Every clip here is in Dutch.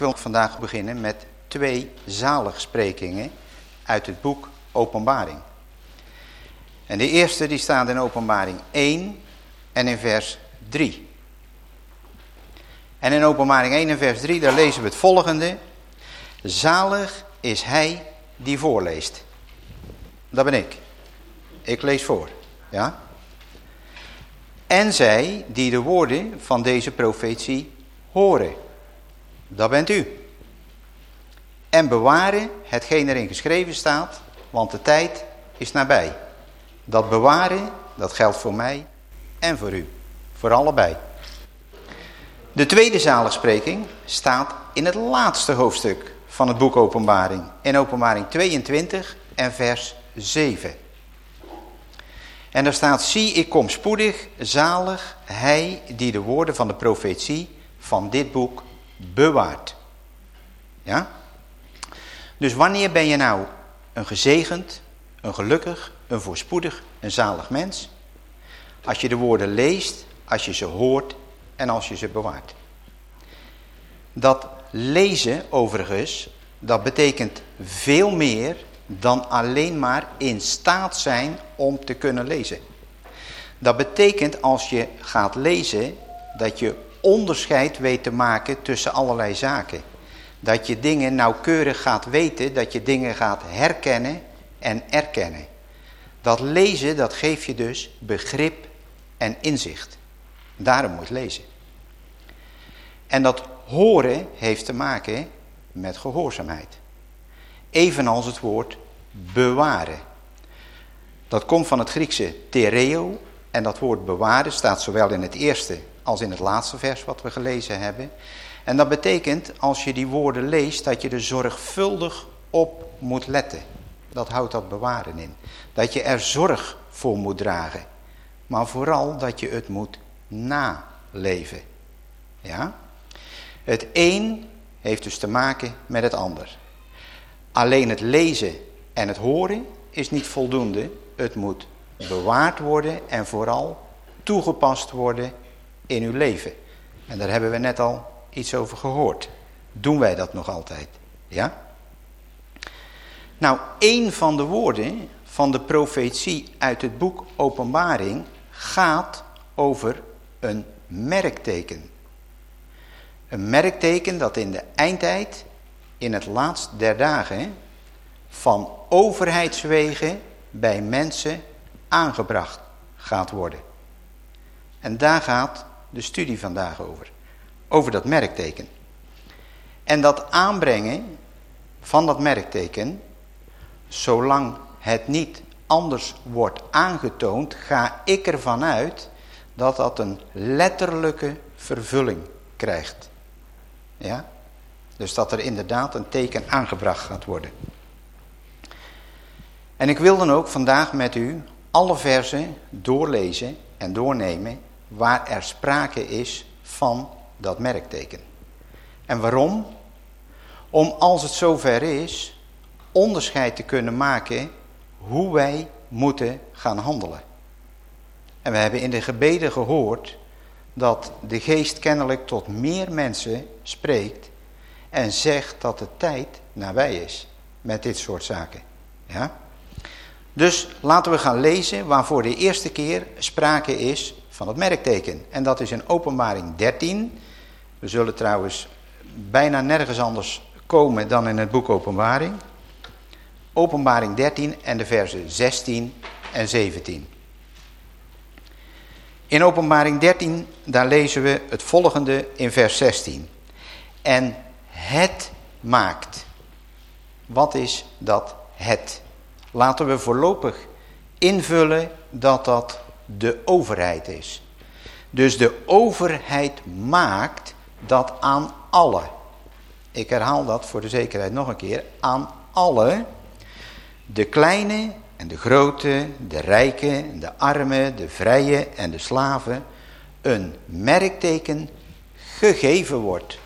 Wil vandaag beginnen met twee zaligsprekingen uit het boek Openbaring. En de eerste die staat in Openbaring 1 en in vers 3. En in Openbaring 1 en vers 3 daar lezen we het volgende. Zalig is hij die voorleest. Dat ben ik. Ik lees voor. Ja? En zij die de woorden van deze profetie horen. Dat bent u. En bewaren hetgeen erin geschreven staat, want de tijd is nabij. Dat bewaren, dat geldt voor mij en voor u. Voor allebei. De tweede zaligspreking staat in het laatste hoofdstuk van het boek Openbaring. In Openbaring 22 en vers 7. En daar staat, zie ik kom spoedig, zalig hij die de woorden van de profetie van dit boek bewaart. Ja? Dus wanneer ben je nou een gezegend, een gelukkig, een voorspoedig, een zalig mens? Als je de woorden leest, als je ze hoort en als je ze bewaart. Dat lezen overigens, dat betekent veel meer dan alleen maar in staat zijn om te kunnen lezen. Dat betekent als je gaat lezen dat je onderscheid weet te maken tussen allerlei zaken. Dat je dingen nauwkeurig gaat weten, dat je dingen gaat herkennen en erkennen. Dat lezen, dat geeft je dus begrip en inzicht. Daarom moet lezen. En dat horen heeft te maken met gehoorzaamheid. Evenals het woord bewaren. Dat komt van het Griekse tereo. En dat woord bewaren staat zowel in het eerste als in het laatste vers wat we gelezen hebben. En dat betekent als je die woorden leest dat je er zorgvuldig op moet letten. Dat houdt dat bewaren in. Dat je er zorg voor moet dragen. Maar vooral dat je het moet naleven. Ja? Het een heeft dus te maken met het ander. Alleen het lezen en het horen is niet voldoende. Het moet bewaard worden en vooral toegepast worden in uw leven. En daar hebben we net al iets over gehoord. Doen wij dat nog altijd? Ja? Nou, een van de woorden van de profetie uit het boek Openbaring gaat over een merkteken. Een merkteken dat in de eindtijd, in het laatst der dagen, van overheidswegen bij mensen aangebracht gaat worden. En daar gaat de studie vandaag over. Over dat merkteken. En dat aanbrengen van dat merkteken, zolang het niet anders wordt aangetoond, ga ik ervan uit dat dat een letterlijke vervulling krijgt. Ja? Dus dat er inderdaad een teken aangebracht gaat worden. En ik wil dan ook vandaag met u alle versen doorlezen en doornemen waar er sprake is van dat merkteken. En waarom? Om als het zover is, onderscheid te kunnen maken hoe wij moeten gaan handelen. En we hebben in de gebeden gehoord dat de geest kennelijk tot meer mensen spreekt en zegt dat de tijd nabij is met dit soort zaken. Ja? Dus laten we gaan lezen waarvoor de eerste keer sprake is van het merkteken. En dat is in openbaring 13. We zullen trouwens bijna nergens anders komen dan in het boek openbaring. Openbaring 13 en de versen 16 en 17. In openbaring 13, daar lezen we het volgende in vers 16. En het maakt. Wat is dat het? Laten we voorlopig invullen dat dat de overheid is. Dus de overheid maakt dat aan alle. Ik herhaal dat voor de zekerheid nog een keer. Aan alle, de kleine en de grote, de rijken, de armen, de vrije en de slaven, een merkteken gegeven wordt.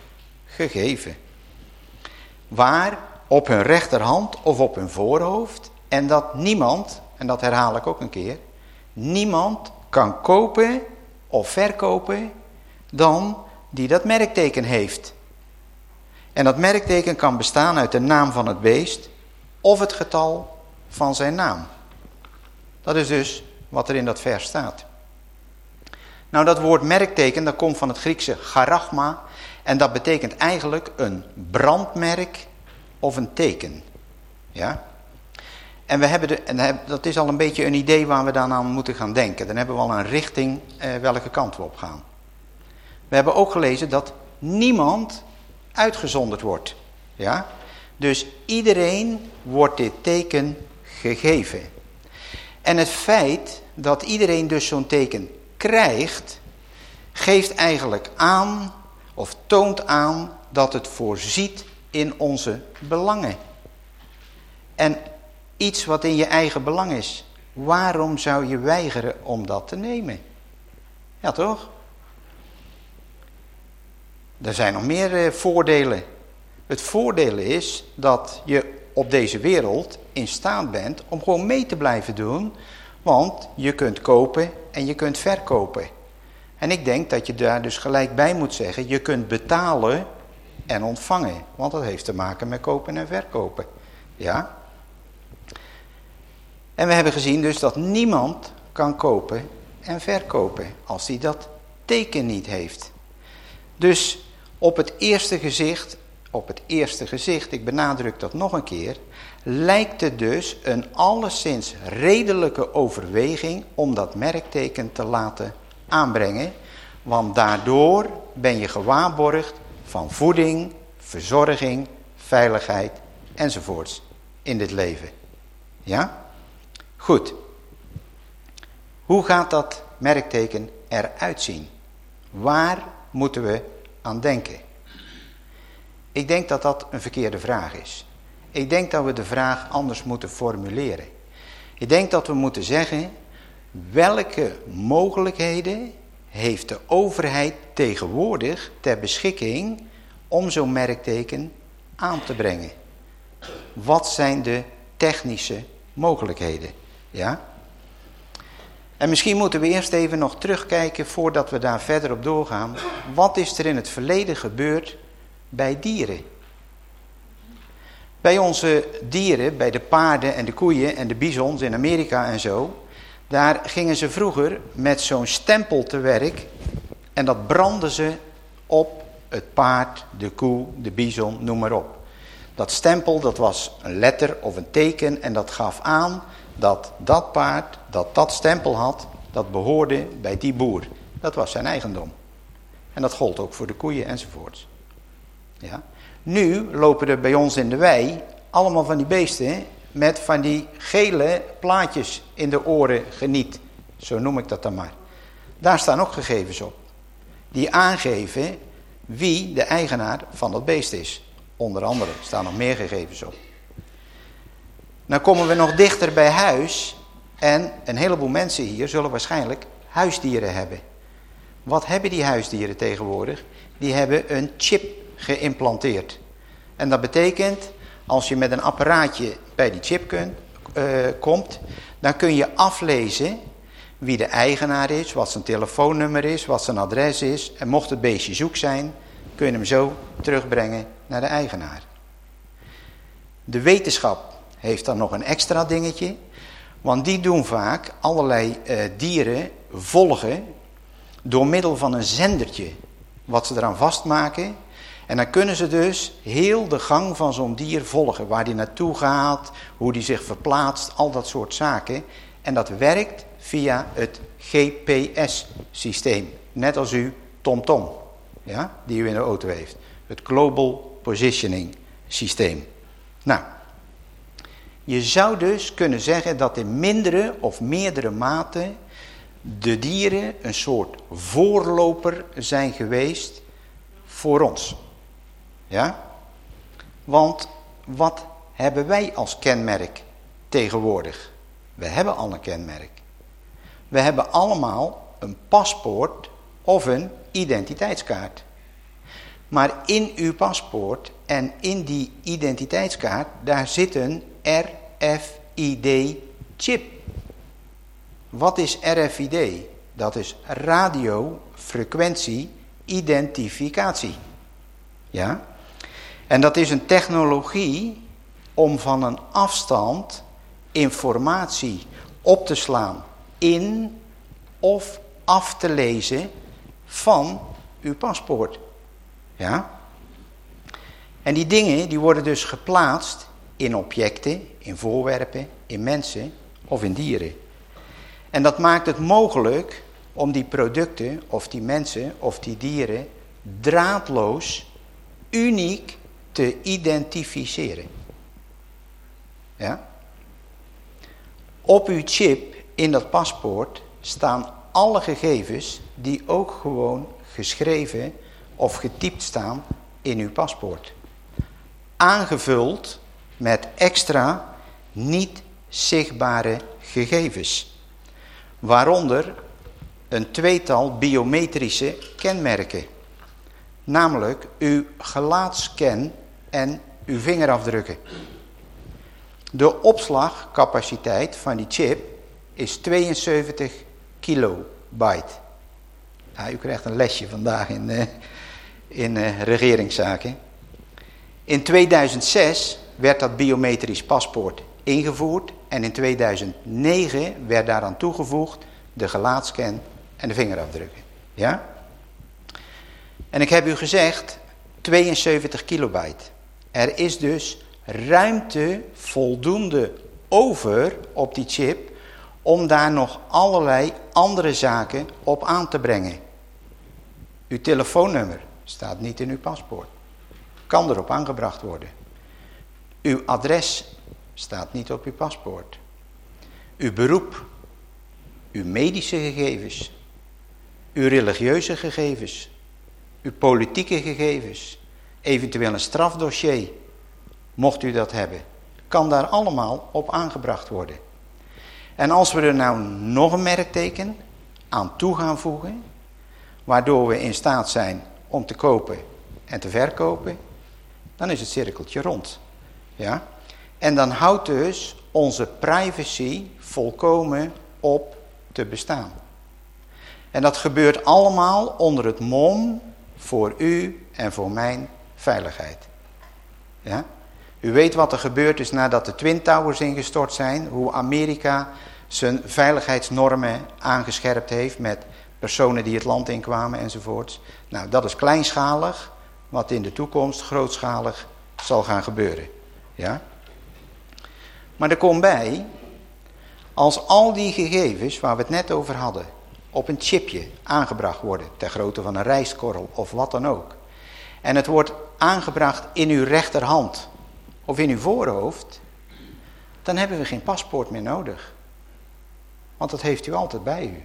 Gegeven. Waar? Op hun rechterhand of op hun voorhoofd en dat niemand, en dat herhaal ik ook een keer, niemand kan kopen of verkopen dan die dat merkteken heeft. En dat merkteken kan bestaan uit de naam van het beest of het getal van zijn naam. Dat is dus wat er in dat vers staat. Nou, dat woord merkteken, dat komt van het Griekse charagma. En dat betekent eigenlijk een brandmerk of een teken. Ja? En, we hebben de, en dat is al een beetje een idee waar we dan aan moeten gaan denken. Dan hebben we al een richting eh, welke kant we op gaan. We hebben ook gelezen dat niemand uitgezonderd wordt. Ja? Dus iedereen wordt dit teken gegeven. En het feit dat iedereen dus zo'n teken krijgt, geeft eigenlijk aan of toont aan dat het voorziet in onze belangen. En iets wat in je eigen belang is, waarom zou je weigeren om dat te nemen? Ja toch? Er zijn nog meer eh, voordelen. Het voordeel is dat je op deze wereld in staat bent om gewoon mee te blijven doen. Want je kunt kopen en je kunt verkopen. En ik denk dat je daar dus gelijk bij moet zeggen, je kunt betalen en ontvangen. Want dat heeft te maken met kopen en verkopen. Ja? En we hebben gezien dus dat niemand kan kopen en verkopen als hij dat teken niet heeft. Dus op het eerste gezicht, op het eerste gezicht, ik benadruk dat nog een keer, lijkt het dus een alleszins redelijke overweging om dat merkteken te laten aanbrengen. Want daardoor ben je gewaarborgd van voeding, verzorging, veiligheid enzovoorts in dit leven. Ja? Goed. Hoe gaat dat merkteken eruit zien? Waar moeten we aan denken? Ik denk dat dat een verkeerde vraag is. Ik denk dat we de vraag anders moeten formuleren. Ik denk dat we moeten zeggen, welke mogelijkheden heeft de overheid tegenwoordig ter beschikking om zo'n merkteken aan te brengen? Wat zijn de technische mogelijkheden? Ja? En misschien moeten we eerst even nog terugkijken voordat we daar verder op doorgaan. Wat is er in het verleden gebeurd bij dieren? Bij onze dieren, bij de paarden en de koeien en de bizons in Amerika en zo... daar gingen ze vroeger met zo'n stempel te werk... en dat brandden ze op het paard, de koe, de bison, noem maar op. Dat stempel, dat was een letter of een teken en dat gaf aan dat dat paard, dat dat stempel had, dat behoorde bij die boer. Dat was zijn eigendom. En dat gold ook voor de koeien enzovoorts. Ja. Nu lopen er bij ons in de wei allemaal van die beesten met van die gele plaatjes in de oren geniet. Zo noem ik dat dan maar. Daar staan ook gegevens op. Die aangeven wie de eigenaar van dat beest is. Onder andere staan nog meer gegevens op. Dan komen we nog dichter bij huis. En een heleboel mensen hier zullen waarschijnlijk huisdieren hebben. Wat hebben die huisdieren tegenwoordig? Die hebben een chip geïmplanteerd. En dat betekent, als je met een apparaatje bij die chip kunt, uh, komt, dan kun je aflezen wie de eigenaar is, wat zijn telefoonnummer is, wat zijn adres is. En mocht het beestje zoek zijn, kun je hem zo terugbrengen naar de eigenaar. De wetenschap heeft dan nog een extra dingetje. Want die doen vaak allerlei uh, dieren volgen door middel van een zendertje. Wat ze eraan vastmaken. En dan kunnen ze dus heel de gang van zo'n dier volgen. Waar die naartoe gaat, hoe die zich verplaatst, al dat soort zaken. En dat werkt via het GPS-systeem. Net als u TomTom, ja, die u in de auto heeft. Het Global Positioning Systeem. Nou, je zou dus kunnen zeggen dat in mindere of meerdere mate de dieren een soort voorloper zijn geweest voor ons. Ja? Want wat hebben wij als kenmerk tegenwoordig? We hebben al een kenmerk. We hebben allemaal een paspoort of een identiteitskaart. Maar in uw paspoort en in die identiteitskaart, daar zit een RFID-chip. Wat is RFID? Dat is radiofrequentie identificatie. Ja? En dat is een technologie om van een afstand informatie op te slaan in of af te lezen van uw paspoort. Ja? En die dingen die worden dus geplaatst in objecten, in voorwerpen, in mensen of in dieren. En dat maakt het mogelijk om die producten of die mensen of die dieren draadloos, uniek te identificeren. Ja? Op uw chip in dat paspoort staan alle gegevens die ook gewoon geschreven of getypt staan in uw paspoort. Aangevuld met extra niet zichtbare gegevens. Waaronder een tweetal biometrische kenmerken. Namelijk uw gelaatscan en uw vingerafdrukken. De opslagcapaciteit van die chip is 72 kilobyte. u krijgt een lesje vandaag in, uh, in uh, regeringszaken. In 2006 werd dat biometrisch paspoort ingevoerd en in 2009 werd daaraan toegevoegd de gelaatscan en de vingerafdrukken. Ja? En ik heb u gezegd 72 kilobyte. Er is dus ruimte voldoende over op die chip om daar nog allerlei andere zaken op aan te brengen. Uw telefoonnummer staat niet in uw paspoort. Kan erop aangebracht worden. Uw adres staat niet op uw paspoort. Uw beroep, uw medische gegevens, uw religieuze gegevens, uw politieke gegevens, eventueel een strafdossier, mocht u dat hebben, kan daar allemaal op aangebracht worden. En als we er nou nog een merkteken aan toe gaan voegen, waardoor we in staat zijn om te kopen en te verkopen, dan is het cirkeltje rond. Ja? En dan houdt dus onze privacy volkomen op te bestaan. En dat gebeurt allemaal onder het mom voor u en voor mijn veiligheid. Ja? U weet wat er gebeurd is nadat de Twin Towers ingestort zijn. Hoe Amerika zijn veiligheidsnormen aangescherpt heeft met personen die het land inkwamen enzovoorts. Nou, dat is kleinschalig, wat in de toekomst grootschalig zal gaan gebeuren. Ja? Maar er komt bij, als al die gegevens waar we het net over hadden, op een chipje aangebracht worden, ter grootte van een rijstkorrel of wat dan ook. En het wordt aangebracht in uw rechterhand of in uw voorhoofd, dan hebben we geen paspoort meer nodig. Want dat heeft u altijd bij u.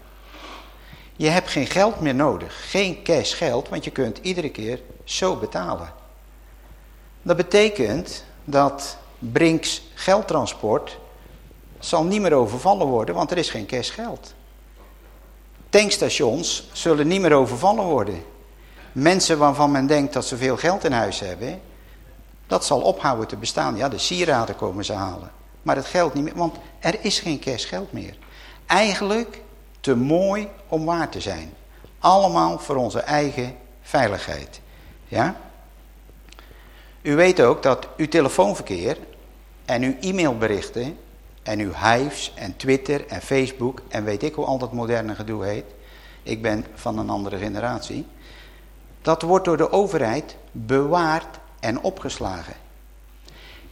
Je hebt geen geld meer nodig, geen cash geld, want je kunt iedere keer zo betalen. Dat betekent dat Brinks geldtransport zal niet meer overvallen worden, want er is geen cash geld. Tankstations zullen niet meer overvallen worden. Mensen waarvan men denkt dat ze veel geld in huis hebben, dat zal ophouden te bestaan. Ja, de sieraden komen ze halen. Maar het geld niet meer, want er is geen cash geld meer. Eigenlijk te mooi om waar te zijn. Allemaal voor onze eigen veiligheid. Ja? U weet ook dat uw telefoonverkeer en uw e-mailberichten en uw hives en Twitter en Facebook en weet ik hoe al dat moderne gedoe heet. Ik ben van een andere generatie. Dat wordt door de overheid bewaard en opgeslagen.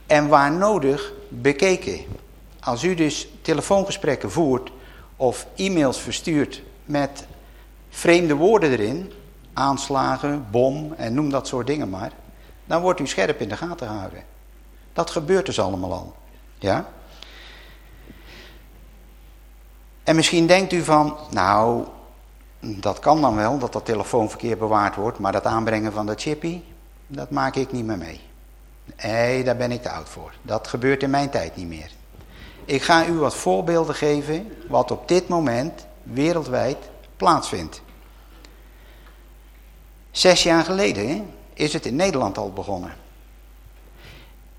En waar nodig bekeken. Als u dus telefoongesprekken voert of e-mails verstuurt met vreemde woorden erin, aanslagen, bom en noem dat soort dingen maar, dan wordt u scherp in de gaten gehouden. Dat gebeurt dus allemaal al. Ja? En misschien denkt u van, nou, dat kan dan wel, dat dat telefoonverkeer bewaard wordt, maar dat aanbrengen van dat chippy, dat maak ik niet meer mee. Nee, daar ben ik te oud voor. Dat gebeurt in mijn tijd niet meer. Ik ga u wat voorbeelden geven wat op dit moment wereldwijd plaatsvindt. Zes jaar geleden is het in Nederland al begonnen.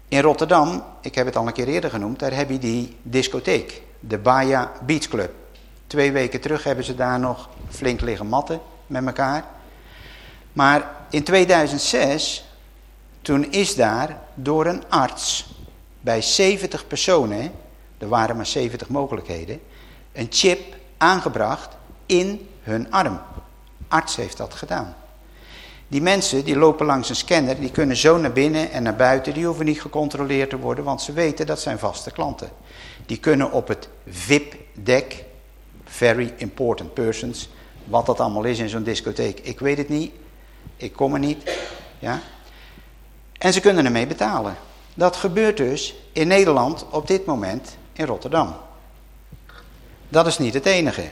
In Rotterdam, ik heb het al een keer eerder genoemd, daar heb je die discotheek, de Baja Beach Club. Twee weken terug hebben ze daar nog flink liggen matten met elkaar. Maar in 2006 Toen is daar door een arts bij 70 personen, er waren maar 70 mogelijkheden, een chip aangebracht in hun arm. Arts heeft dat gedaan. Die mensen die lopen langs een scanner, die kunnen zo naar binnen en naar buiten. Die hoeven niet gecontroleerd te worden, want ze weten dat zijn vaste klanten. Die kunnen op het VIP-dek, very important persons, wat dat allemaal is in zo'n discotheek. Ik weet het niet, ik kom er niet. Ja? En ze kunnen ermee betalen. Dat gebeurt dus in Nederland op dit moment in Rotterdam. Dat is niet het enige.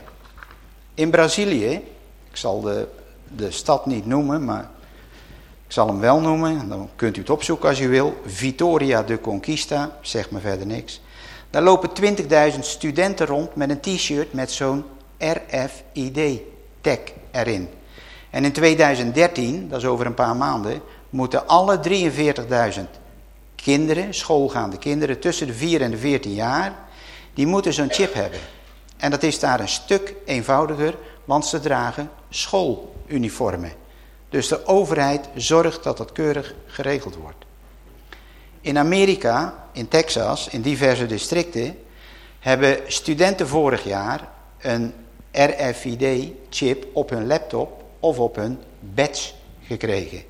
In Brazilië, ik zal de de stad niet noemen, maar ik zal hem wel noemen. Dan kunt u het opzoeken als u wil. Vitoria de Conquista, zegt me verder niks. Daar lopen 20.000 studenten rond met een t-shirt met zo'n RFID-tag erin. En in 2013, dat is over een paar maanden, moeten alle 43.000 kinderen, schoolgaande kinderen tussen de 4 en de 14 jaar, die moeten zo'n chip hebben. En dat is daar een stuk eenvoudiger, want ze dragen schooluniformen. Dus de overheid zorgt dat dat keurig geregeld wordt. In Amerika, in Texas, in diverse districten, hebben studenten vorig jaar een RFID-chip op hun laptop of op hun badge gekregen.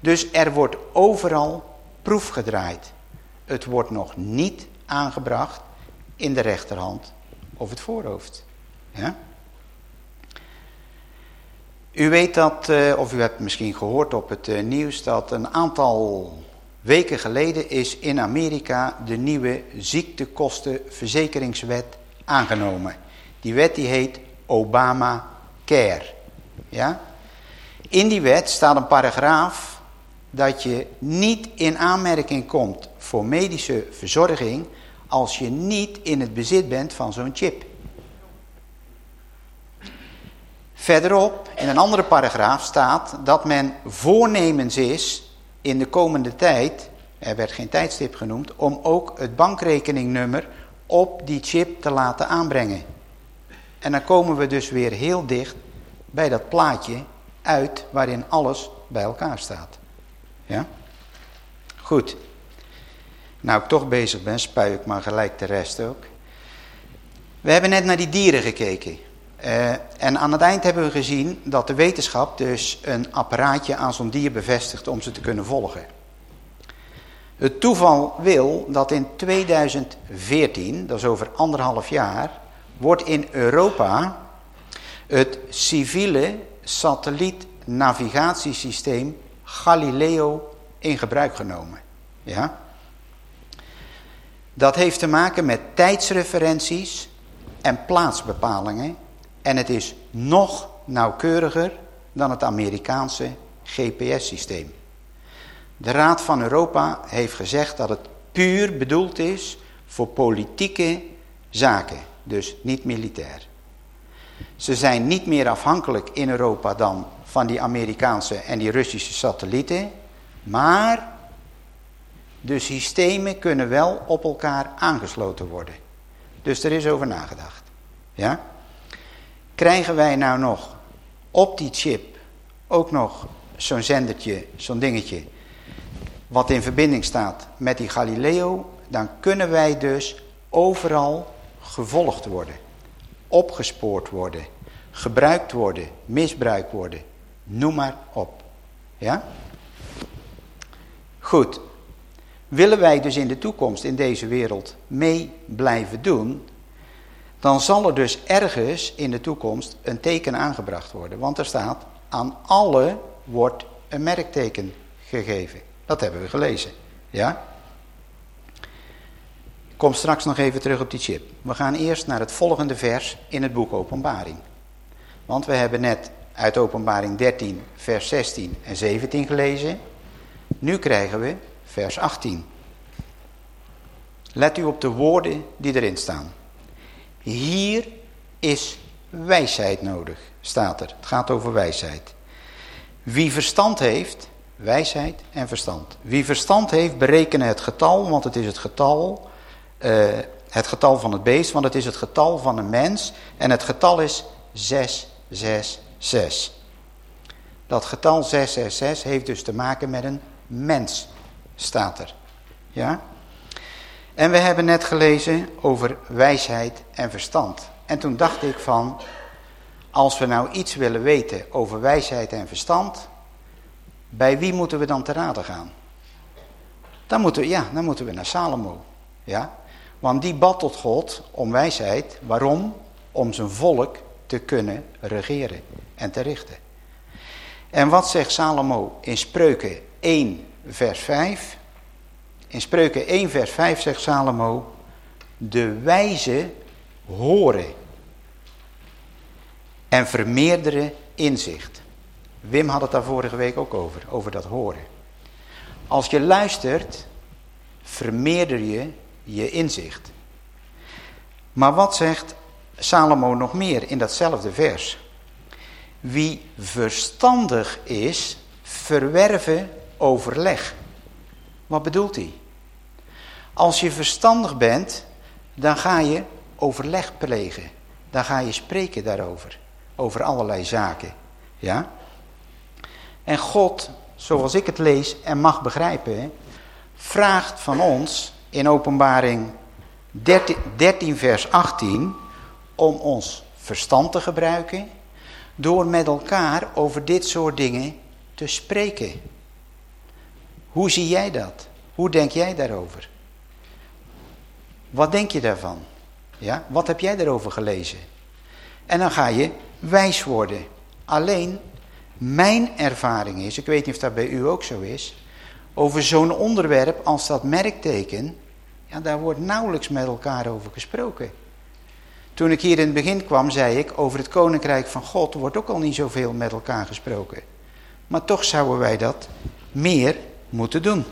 Dus er wordt overal proef gedraaid. Het wordt nog niet aangebracht in de rechterhand of het voorhoofd. U weet dat, eh, of u hebt misschien gehoord op het eh, nieuws, dat een aantal weken geleden is in Amerika de nieuwe ziektekostenverzekeringswet aangenomen. Die wet die heet Obamacare. Ja? In die wet staat een paragraaf dat je niet in aanmerking komt voor medische verzorging als je niet in het bezit bent van zo'n chip. Verderop, in een andere paragraaf, staat dat men voornemens is in de komende tijd, er werd geen tijdstip genoemd, om ook het bankrekeningnummer op die chip te laten aanbrengen. En dan komen we dus weer heel dicht bij dat plaatje uit waarin alles bij elkaar staat. Ja? Goed. Nou ik toch bezig ben, spuik ik maar gelijk de rest ook. We hebben net naar die dieren gekeken. Uh, en aan het eind hebben we gezien dat de wetenschap dus een apparaatje aan zo'n dier bevestigt om ze te kunnen volgen. Het toeval wil dat in 2014, dat is over anderhalf jaar, wordt in Europa het civiele satellietnavigatiesysteem Galileo in gebruik genomen. Ja? Dat heeft te maken met tijdsreferenties en plaatsbepalingen en het is nog nauwkeuriger dan het Amerikaanse GPS-systeem. De Raad van Europa heeft gezegd dat het puur bedoeld is voor politieke zaken, dus niet militair. Ze zijn niet meer afhankelijk in Europa dan van die Amerikaanse en die Russische satellieten, maar de systemen kunnen wel op elkaar aangesloten worden. Dus er is over nagedacht. Ja? Krijgen wij nou nog op die chip ook nog zo'n zendertje, zo'n dingetje, wat in verbinding staat met die Galileo, dan kunnen wij dus overal gevolgd worden, opgespoord worden, gebruikt worden, misbruikt worden, noem maar op. Ja? Goed. Willen wij dus in de toekomst in deze wereld mee blijven doen, dan zal er dus ergens in de toekomst een teken aangebracht worden. Want er staat, aan alle wordt een merkteken gegeven. Dat hebben we gelezen. Ja? Ik kom straks nog even terug op die chip. We gaan eerst naar het volgende vers in het boek Openbaring. Want we hebben net uit Openbaring 13 vers 16 en 17 gelezen. Nu krijgen we vers 18. Let u op de woorden die erin staan. Hier is wijsheid nodig, staat er. Het gaat over wijsheid. Wie verstand heeft, wijsheid en verstand. Wie verstand heeft, berekenen het getal, want het is het getal, uh, het getal van het beest, want het is het getal van een mens. En het getal is 666. Dat getal 666 heeft dus te maken met een mens staat er. Ja? En we hebben net gelezen over wijsheid en verstand. En toen dacht ik van, als we nou iets willen weten over wijsheid en verstand, bij wie moeten we dan te raden gaan? Dan moeten we, ja, dan moeten we naar Salomo. Ja? Want die bad tot God om wijsheid. Waarom? Om zijn volk te kunnen regeren en te richten. En wat zegt Salomo in Spreuken 1 vers 5? In Spreuken 1 vers 5 zegt Salomo, de wijze horen en vermeerderen inzicht. Wim had het daar vorige week ook over, over dat horen. Als je luistert, vermeerder je je inzicht. Maar wat zegt Salomo nog meer in datzelfde vers? Wie verstandig is, verwerven overleg. Wat bedoelt hij? Als je verstandig bent, dan ga je overleg plegen. Dan ga je spreken daarover. Over allerlei zaken. Ja? En God, zoals ik het lees en mag begrijpen, vraagt van ons in openbaring 13, 13 vers 18 om ons verstand te gebruiken door met elkaar over dit soort dingen te spreken. Hoe zie jij dat? Hoe denk jij daarover? Wat denk je daarvan? Ja? Wat heb jij daarover gelezen? En dan ga je wijs worden. Alleen, mijn ervaring is, ik weet niet of dat bij u ook zo is, over zo'n onderwerp als dat merkteken, ja, daar wordt nauwelijks met elkaar over gesproken. Toen ik hier in het begin kwam, zei ik, over het koninkrijk van God wordt ook al niet zoveel met elkaar gesproken. Maar toch zouden wij dat meer moeten doen.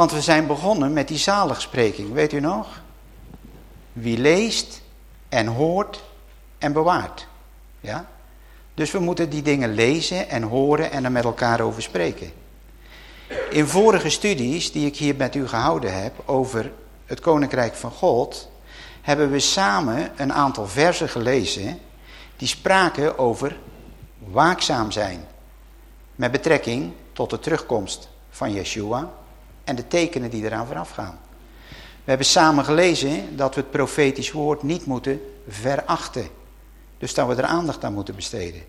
Want we zijn begonnen met die zaligspreking, weet u nog? Wie leest en hoort en bewaart. Ja? Dus we moeten die dingen lezen en horen en er met elkaar over spreken. In vorige studies die ik hier met u gehouden heb over het Koninkrijk van God... hebben we samen een aantal versen gelezen die spraken over waakzaam zijn. Met betrekking tot de terugkomst van Yeshua en de tekenen die eraan vooraf gaan. We hebben samen gelezen dat we het profetisch woord niet moeten verachten. Dus dat we er aandacht aan moeten besteden.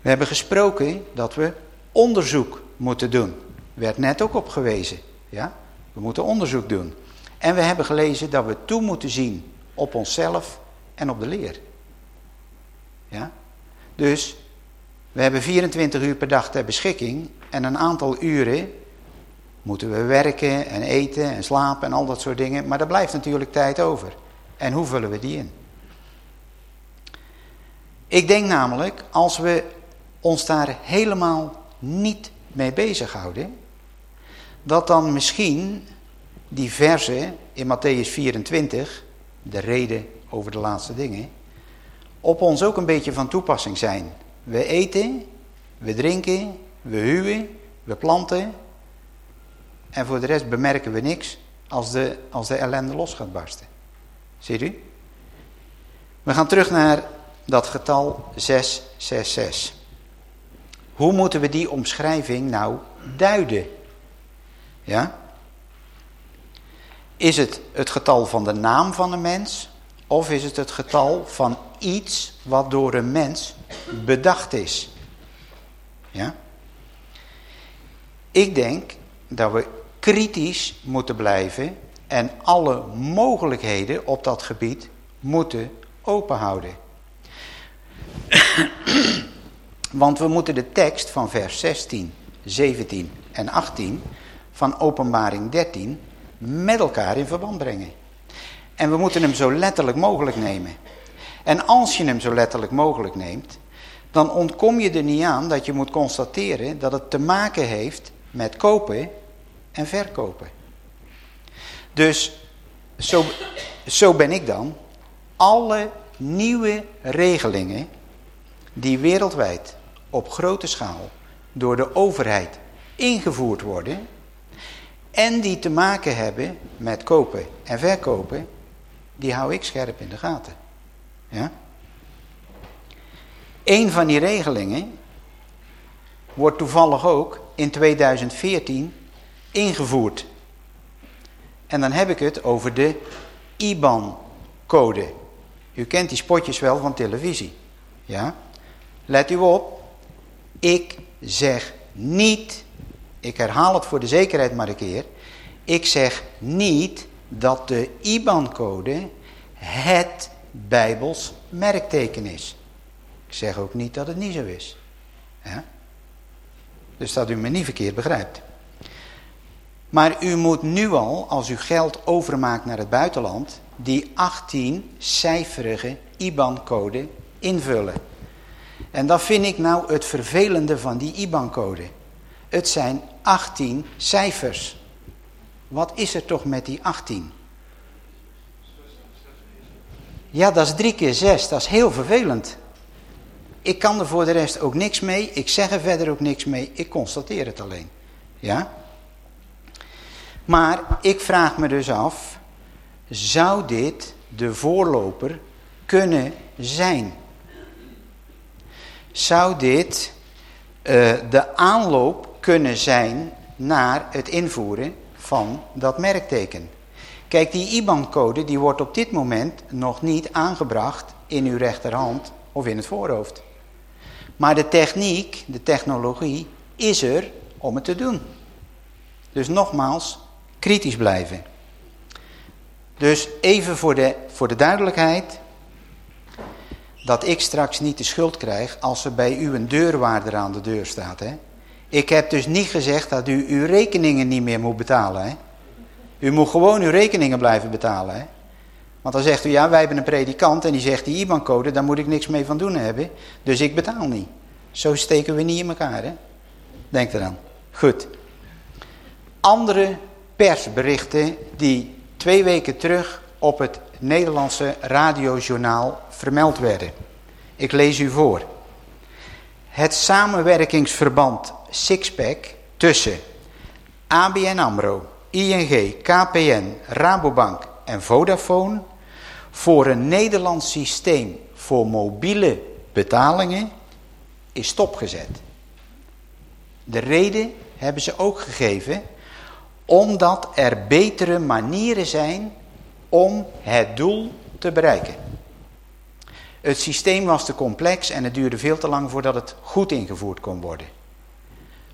We hebben gesproken dat we onderzoek moeten doen. Werd net ook op gewezen. Ja? We moeten onderzoek doen. En we hebben gelezen dat we toe moeten zien op onszelf en op de leer. Ja? Dus we hebben 24 uur per dag ter beschikking en een aantal uren moeten we werken en eten en slapen en al dat soort dingen. Maar er blijft natuurlijk tijd over. En hoe vullen we die in? Ik denk namelijk, als we ons daar helemaal niet mee bezighouden, dat dan misschien die verse in Matthäus 24, de reden over de laatste dingen, op ons ook een beetje van toepassing zijn. We eten, we drinken, we huwen, we planten, en voor de rest bemerken we niks als de, als de ellende los gaat barsten. Ziet u? We gaan terug naar dat getal 666. Hoe moeten we die omschrijving nou duiden? Ja? Is het het getal van de naam van een mens? Of is het het getal van iets wat door een mens bedacht is? Ja? Ik denk dat we kritisch moeten blijven en alle mogelijkheden op dat gebied moeten openhouden. Want we moeten de tekst van vers 16, 17 en 18 van openbaring 13 met elkaar in verband brengen. En we moeten hem zo letterlijk mogelijk nemen. En als je hem zo letterlijk mogelijk neemt, dan ontkom je er niet aan dat je moet constateren dat het te maken heeft met kopen en verkopen. Dus zo, zo ben ik dan. Alle nieuwe regelingen die wereldwijd op grote schaal door de overheid ingevoerd worden en die te maken hebben met kopen en verkopen, die hou ik scherp in de gaten. Ja? Een van die regelingen wordt toevallig ook in 2014 ingevoerd. En dan heb ik het over de IBAN-code. U kent die spotjes wel van televisie. Ja? Let u op. Ik zeg niet, ik herhaal het voor de zekerheid maar een keer. Ik zeg niet dat de IBAN-code het Bijbels merkteken is. Ik zeg ook niet dat het niet zo is. Dus dat u me niet verkeerd begrijpt. Maar u moet nu al, als u geld overmaakt naar het buitenland, die 18-cijferige IBAN-code invullen. En dat vind ik nou het vervelende van die IBAN-code. Het zijn 18 cijfers. Wat is er toch met die 18? Ja, dat is drie keer zes. Dat is heel vervelend. Ik kan er voor de rest ook niks mee. Ik zeg er verder ook niks mee. Ik constateer het alleen. Ja? Maar ik vraag me dus af. Zou dit de voorloper kunnen zijn? Zou dit uh, de aanloop kunnen zijn naar het invoeren van dat merkteken? Kijk, die IBAN-code die wordt op dit moment nog niet aangebracht in uw rechterhand of in het voorhoofd. Maar de techniek, de technologie, is er om het te doen. Dus nogmaals, kritisch blijven. Dus even voor de, voor de duidelijkheid, dat ik straks niet de schuld krijg als er bij u een deurwaarder aan de deur staat. Hè? Ik heb dus niet gezegd dat u uw rekeningen niet meer moet betalen. Hè? U moet gewoon uw rekeningen blijven betalen. Hè? Want dan zegt u, ja, wij hebben een predikant en die zegt die IBAN-code, daar moet ik niks mee van doen hebben. Dus ik betaal niet. Zo steken we niet in elkaar, hè? Denk eraan. Goed. Andere persberichten die twee weken terug op het Nederlandse radiojournaal vermeld werden. Ik lees u voor. Het samenwerkingsverband Sixpack tussen ABN AMRO, ING, KPN, Rabobank en Vodafone voor een Nederlands systeem voor mobiele betalingen is stopgezet. De reden hebben ze ook gegeven omdat er betere manieren zijn om het doel te bereiken. Het systeem was te complex en het duurde veel te lang voordat het goed ingevoerd kon worden.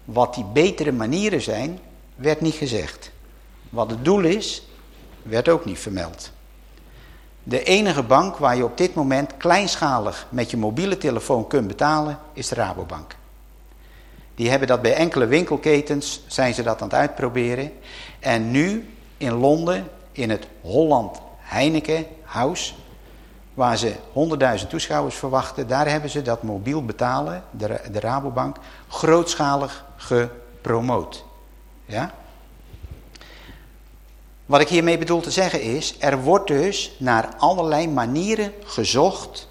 Wat die betere manieren zijn, werd niet gezegd. Wat het doel is, werd ook niet vermeld. De enige bank waar je op dit moment kleinschalig met je mobiele telefoon kunt betalen, is de Rabobank. Die hebben dat bij enkele winkelketens, zijn ze dat aan het uitproberen. En nu in Londen, in het Holland Heineken House, waar ze 100.000 toeschouwers verwachten, daar hebben ze dat mobiel betalen, de, de Rabobank, grootschalig gepromoot. Ja? Wat ik hiermee bedoel te zeggen is, er wordt dus naar allerlei manieren gezocht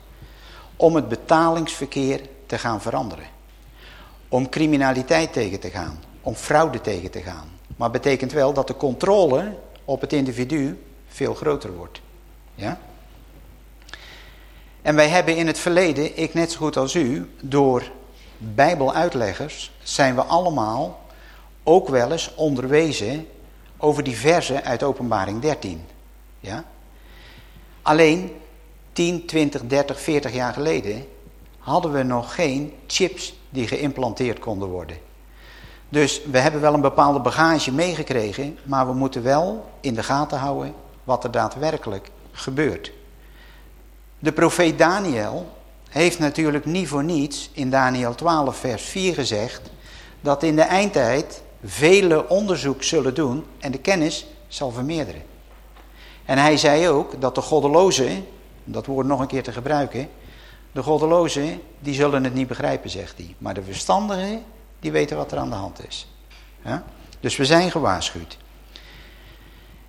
om het betalingsverkeer te gaan veranderen. Om criminaliteit tegen te gaan, om fraude tegen te gaan. Maar betekent wel dat de controle op het individu veel groter wordt. Ja? En wij hebben in het verleden, ik net zo goed als u, door bijbeluitleggers zijn we allemaal ook wel eens onderwezen over die versen uit openbaring 13. Ja? Alleen 10, 20, 30, 40 jaar geleden hadden we nog geen chips die geïmplanteerd konden worden. Dus we hebben wel een bepaalde bagage meegekregen, maar we moeten wel in de gaten houden wat er daadwerkelijk gebeurt. De profeet Daniel heeft natuurlijk niet voor niets in Daniel 12 vers 4 gezegd dat in de eindtijd vele onderzoek zullen doen en de kennis zal vermeerderen. En hij zei ook dat de goddelozen, dat woord nog een keer te gebruiken, de goddelozen, die zullen het niet begrijpen, zegt hij. Maar de verstandigen, die weten wat er aan de hand is. Dus we zijn gewaarschuwd.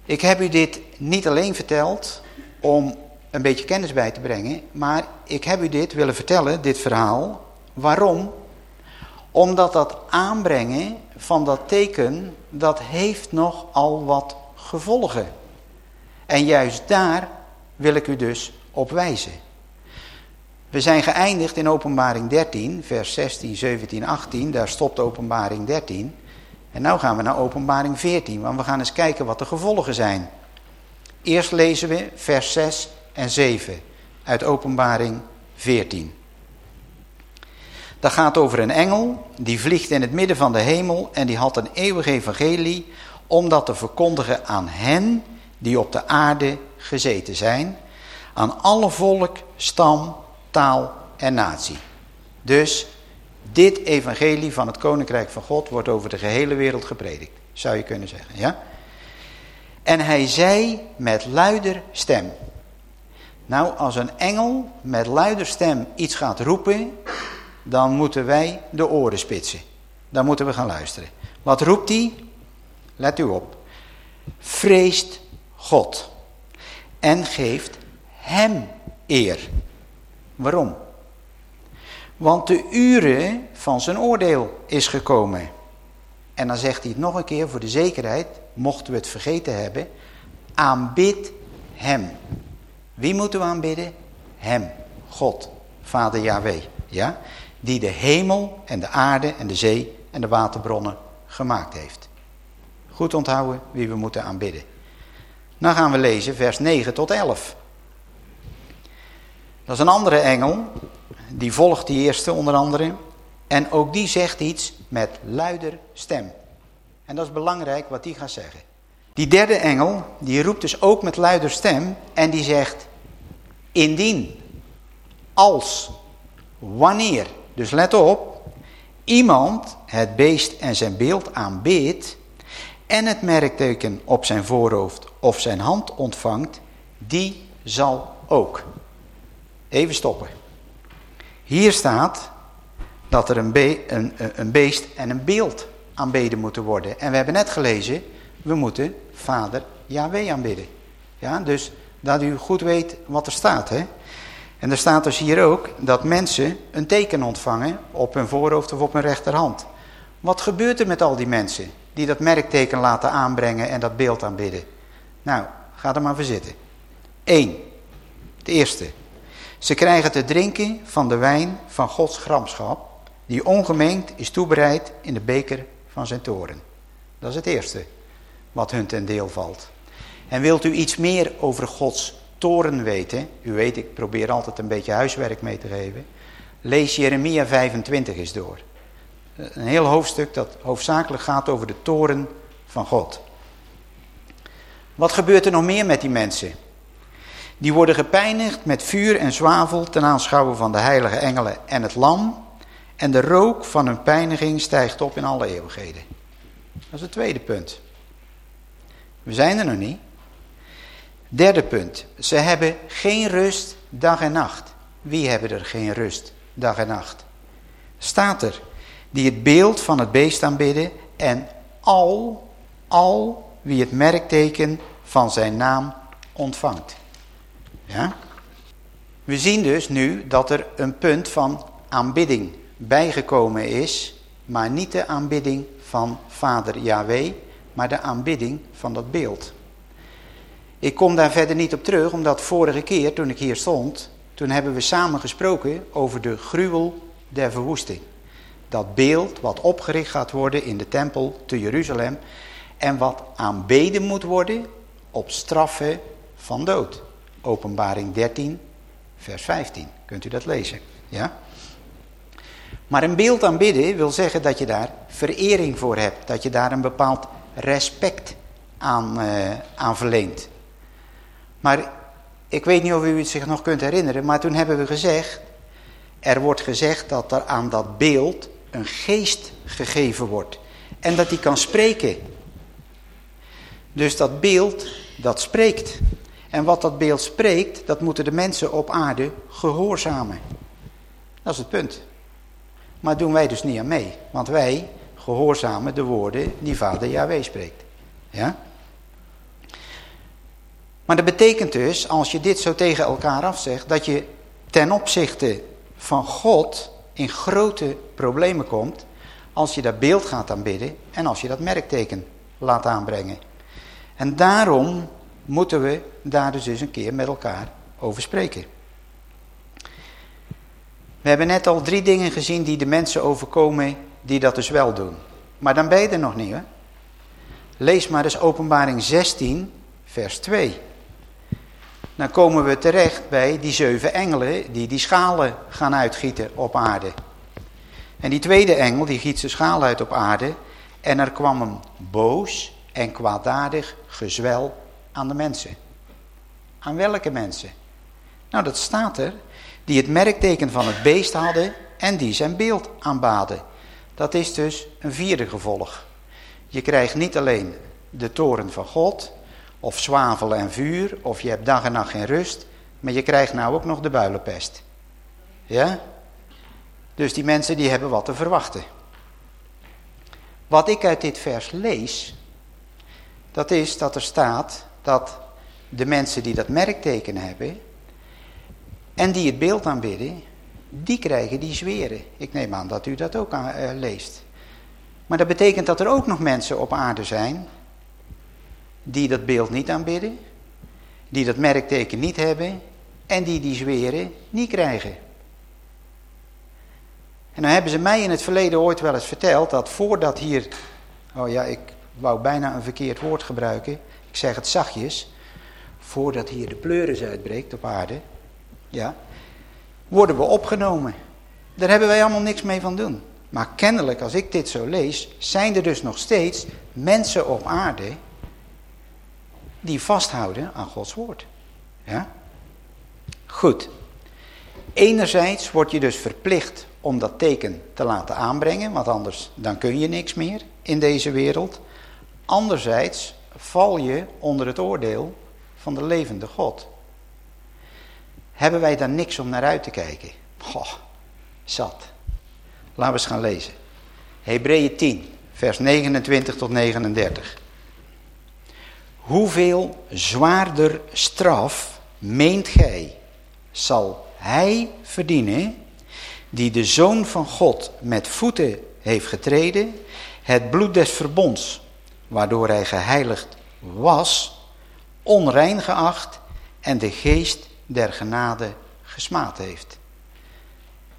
Ik heb u dit niet alleen verteld om een beetje kennis bij te brengen, maar ik heb u dit willen vertellen, dit verhaal. Waarom? Omdat dat aanbrengen van dat teken, dat heeft nogal wat gevolgen. En juist daar wil ik u dus op wijzen. We zijn geëindigd in openbaring 13, vers 16, 17, 18. Daar stopt openbaring 13. En nu gaan we naar openbaring 14, want we gaan eens kijken wat de gevolgen zijn. Eerst lezen we vers 6 en 7 uit openbaring 14. Dat gaat over een engel, die vliegt in het midden van de hemel en die had een eeuwig evangelie om dat te verkondigen aan hen die op de aarde gezeten zijn, aan alle volk, stam, taal en natie. Dus dit evangelie van het koninkrijk van God wordt over de gehele wereld gepredikt, zou je kunnen zeggen, ja? En hij zei met luider stem. Nou, als een engel met luider stem iets gaat roepen, dan moeten wij de oren spitsen. Dan moeten we gaan luisteren. Wat roept hij? Let u op. Vreest God en geeft hem eer. Waarom? Want de uren van zijn oordeel is gekomen. En dan zegt hij het nog een keer voor de zekerheid, mochten we het vergeten hebben. Aanbid hem. Wie moeten we aanbidden? Hem, God, Vader Yahweh. Ja? Die de hemel en de aarde en de zee en de waterbronnen gemaakt heeft. Goed onthouden wie we moeten aanbidden. Dan gaan we lezen vers 9 tot 11. Dat is een andere engel, die volgt die eerste onder andere. En ook die zegt iets met luider stem. En dat is belangrijk wat die gaat zeggen. Die derde engel, die roept dus ook met luider stem en die zegt... Indien, als, wanneer, dus let op... Iemand het beest en zijn beeld aanbeet... en het merkteken op zijn voorhoofd of zijn hand ontvangt... die zal ook. Even stoppen. Hier staat dat er een, een, een beest en een beeld aanbeden moeten worden. En we hebben net gelezen, we moeten vader Yahweh aanbidden. Ja, dus dat u goed weet wat er staat. Hè? En er staat dus hier ook dat mensen een teken ontvangen op hun voorhoofd of op hun rechterhand. Wat gebeurt er met al die mensen die dat merkteken laten aanbrengen en dat beeld aanbidden? Nou, ga er maar voor zitten. Eén, het eerste. Ze krijgen te drinken van de wijn van Gods gramschap, die ongemengd is toebereid in de beker van zijn toren. Dat is het eerste wat hun ten deel valt. En wilt u iets meer over Gods toren weten, u weet ik probeer altijd een beetje huiswerk mee te geven, lees Jeremia 25 eens door. Een heel hoofdstuk dat hoofdzakelijk gaat over de toren van God. Wat gebeurt er nog meer met die mensen? Die worden gepijnigd met vuur en zwavel ten aanschouwen van de heilige engelen en het lam. En de rook van hun pijniging stijgt op in alle eeuwigheden. Dat is het tweede punt. We zijn er nog niet. Derde punt. Ze hebben geen rust dag en nacht. Wie hebben er geen rust dag en nacht? Staat er. Die het beeld van het beest aanbidden en al, al wie het merkteken van zijn naam ontvangt. Ja? We zien dus nu dat er een punt van aanbidding bijgekomen is, maar niet de aanbidding van vader Yahweh, maar de aanbidding van dat beeld. Ik kom daar verder niet op terug, omdat vorige keer toen ik hier stond, toen hebben we samen gesproken over de gruwel der verwoesting. Dat beeld wat opgericht gaat worden in de tempel te Jeruzalem en wat aanbeden moet worden op straffen van dood. Openbaring 13, vers 15. Kunt u dat lezen? Ja? Maar een beeld aanbidden wil zeggen dat je daar verering voor hebt. Dat je daar een bepaald respect aan, uh, aan verleent. Maar ik weet niet of u het zich nog kunt herinneren. Maar toen hebben we gezegd. Er wordt gezegd dat er aan dat beeld een geest gegeven wordt. En dat die kan spreken. Dus dat beeld dat spreekt. En wat dat beeld spreekt, dat moeten de mensen op aarde gehoorzamen. Dat is het punt. Maar doen wij dus niet aan mee. Want wij gehoorzamen de woorden die vader Yahweh spreekt. Ja? Maar dat betekent dus, als je dit zo tegen elkaar afzegt, dat je ten opzichte van God in grote problemen komt als je dat beeld gaat aanbidden en als je dat merkteken laat aanbrengen. En daarom moeten we daar dus eens een keer met elkaar over spreken. We hebben net al drie dingen gezien die de mensen overkomen die dat dus wel doen. Maar dan ben je er nog niet, hè? Lees maar eens openbaring 16, vers 2. Dan komen we terecht bij die zeven engelen die die schalen gaan uitgieten op aarde. En die tweede engel die giet zijn schaal uit op aarde en er kwam een boos en kwaadaardig gezwel aan de mensen. Aan welke mensen? Nou, dat staat er. Die het merkteken van het beest hadden en die zijn beeld aanbaden. Dat is dus een vierde gevolg. Je krijgt niet alleen de toren van God, of zwavel en vuur, of je hebt dag en nacht geen rust, maar je krijgt nou ook nog de builenpest. Ja? Dus die mensen die hebben wat te verwachten. Wat ik uit dit vers lees, dat is dat er staat dat de mensen die dat merkteken hebben en die het beeld aanbidden, die krijgen die zweren. Ik neem aan dat u dat ook aan, uh, leest. Maar dat betekent dat er ook nog mensen op aarde zijn die dat beeld niet aanbidden, die dat merkteken niet hebben en die die zweren niet krijgen. En dan hebben ze mij in het verleden ooit wel eens verteld dat voordat hier, oh ja, ik wou bijna een verkeerd woord gebruiken, ik zeg het zachtjes, voordat hier de pleuris uitbreekt op aarde, ja, worden we opgenomen. Daar hebben wij allemaal niks mee van doen. Maar kennelijk, als ik dit zo lees, zijn er dus nog steeds mensen op aarde die vasthouden aan Gods woord. Ja? Goed. Enerzijds word je dus verplicht om dat teken te laten aanbrengen, want anders dan kun je niks meer in deze wereld. Anderzijds val je onder het oordeel van de levende God. Hebben wij dan niks om naar uit te kijken? Goh, zat. Laten we eens gaan lezen. Hebreeën 10, vers 29 tot 39. Hoeveel zwaarder straf, meent gij, zal hij verdienen, die de Zoon van God met voeten heeft getreden, het bloed des verbonds, waardoor hij geheiligd was, onrein geacht en de geest der genade gesmaad heeft.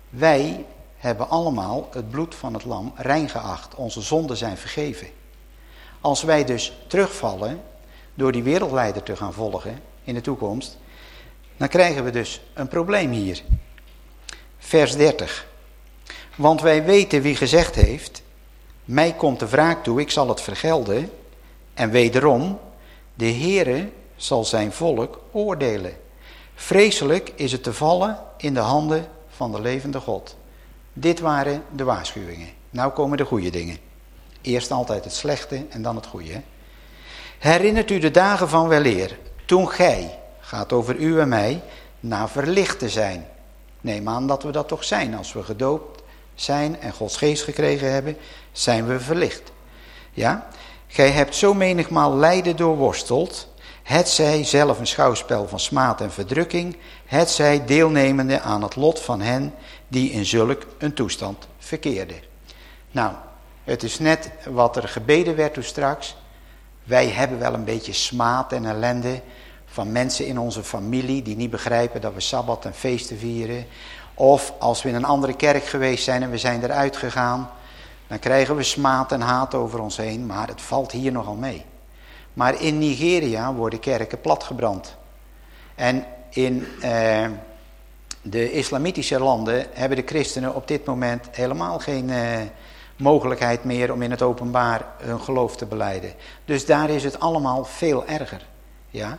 Wij hebben allemaal het bloed van het lam rein geacht. Onze zonden zijn vergeven. Als wij dus terugvallen door die wereldleider te gaan volgen in de toekomst, dan krijgen we dus een probleem hier. Vers 30. Want wij weten wie gezegd heeft, mij komt de wraak toe, ik zal het vergelden. En wederom, de Heere zal zijn volk oordelen. Vreselijk is het te vallen in de handen van de levende God. Dit waren de waarschuwingen. Nou komen de goede dingen. Eerst altijd het slechte en dan het goede. Herinnert u de dagen van weleer, toen gij, gaat over u en mij, na verlicht te zijn. Neem aan dat we dat toch zijn. Als we gedoopt zijn en Gods geest gekregen hebben, zijn we verlicht. Ja? Gij hebt zo menigmaal lijden doorworsteld, het zij zelf een schouwspel van smaad en verdrukking, het zij deelnemende aan het lot van hen die in zulk een toestand verkeerden. Nou, het is net wat er gebeden werd toen straks. Wij hebben wel een beetje smaad en ellende van mensen in onze familie die niet begrijpen dat we Sabbat en feesten vieren. Of als we in een andere kerk geweest zijn en we zijn eruit gegaan, dan krijgen we smaad en haat over ons heen, maar het valt hier nogal mee. Maar in Nigeria worden kerken platgebrand. En in eh, de islamitische landen hebben de christenen op dit moment helemaal geen eh, mogelijkheid meer om in het openbaar hun geloof te beleiden. Dus daar is het allemaal veel erger. Ja?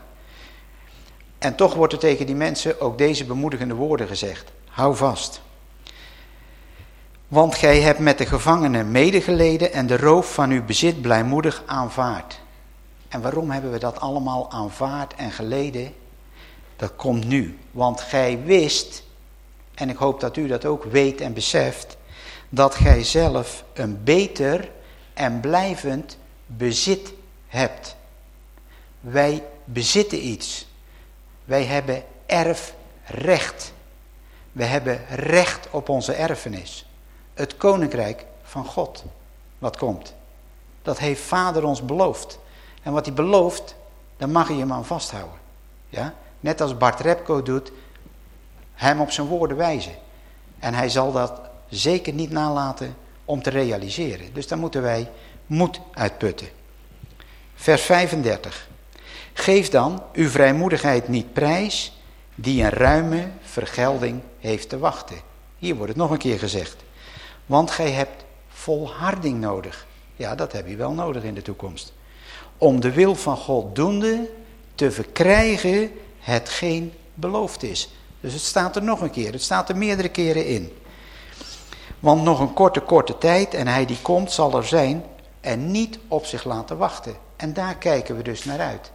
En toch wordt er tegen die mensen ook deze bemoedigende woorden gezegd. Hou vast. Want gij hebt met de gevangenen medegeleden en de roof van uw bezit blijmoedig aanvaard. En waarom hebben we dat allemaal aanvaard en geleden? Dat komt nu. Want gij wist, en ik hoop dat u dat ook weet en beseft, dat gij zelf een beter en blijvend bezit hebt. Wij bezitten iets. Wij hebben erfrecht. We hebben recht op onze erfenis. Het koninkrijk van God, wat komt. Dat heeft vader ons beloofd. En wat hij belooft, dan mag je hem aan vasthouden. Ja? Net als Bart Repko doet, hem op zijn woorden wijzen. En hij zal dat zeker niet nalaten om te realiseren. Dus daar moeten wij moed uitputten. Vers 35. Geef dan uw vrijmoedigheid niet prijs, die een ruime vergelding heeft te wachten. Hier wordt het nog een keer gezegd. Want gij hebt volharding nodig. Ja, dat heb je wel nodig in de toekomst. Om de wil van God doende te verkrijgen hetgeen beloofd is. Dus het staat er nog een keer. Het staat er meerdere keren in. Want nog een korte, korte tijd en hij die komt zal er zijn en niet op zich laten wachten. En daar kijken we dus naar uit.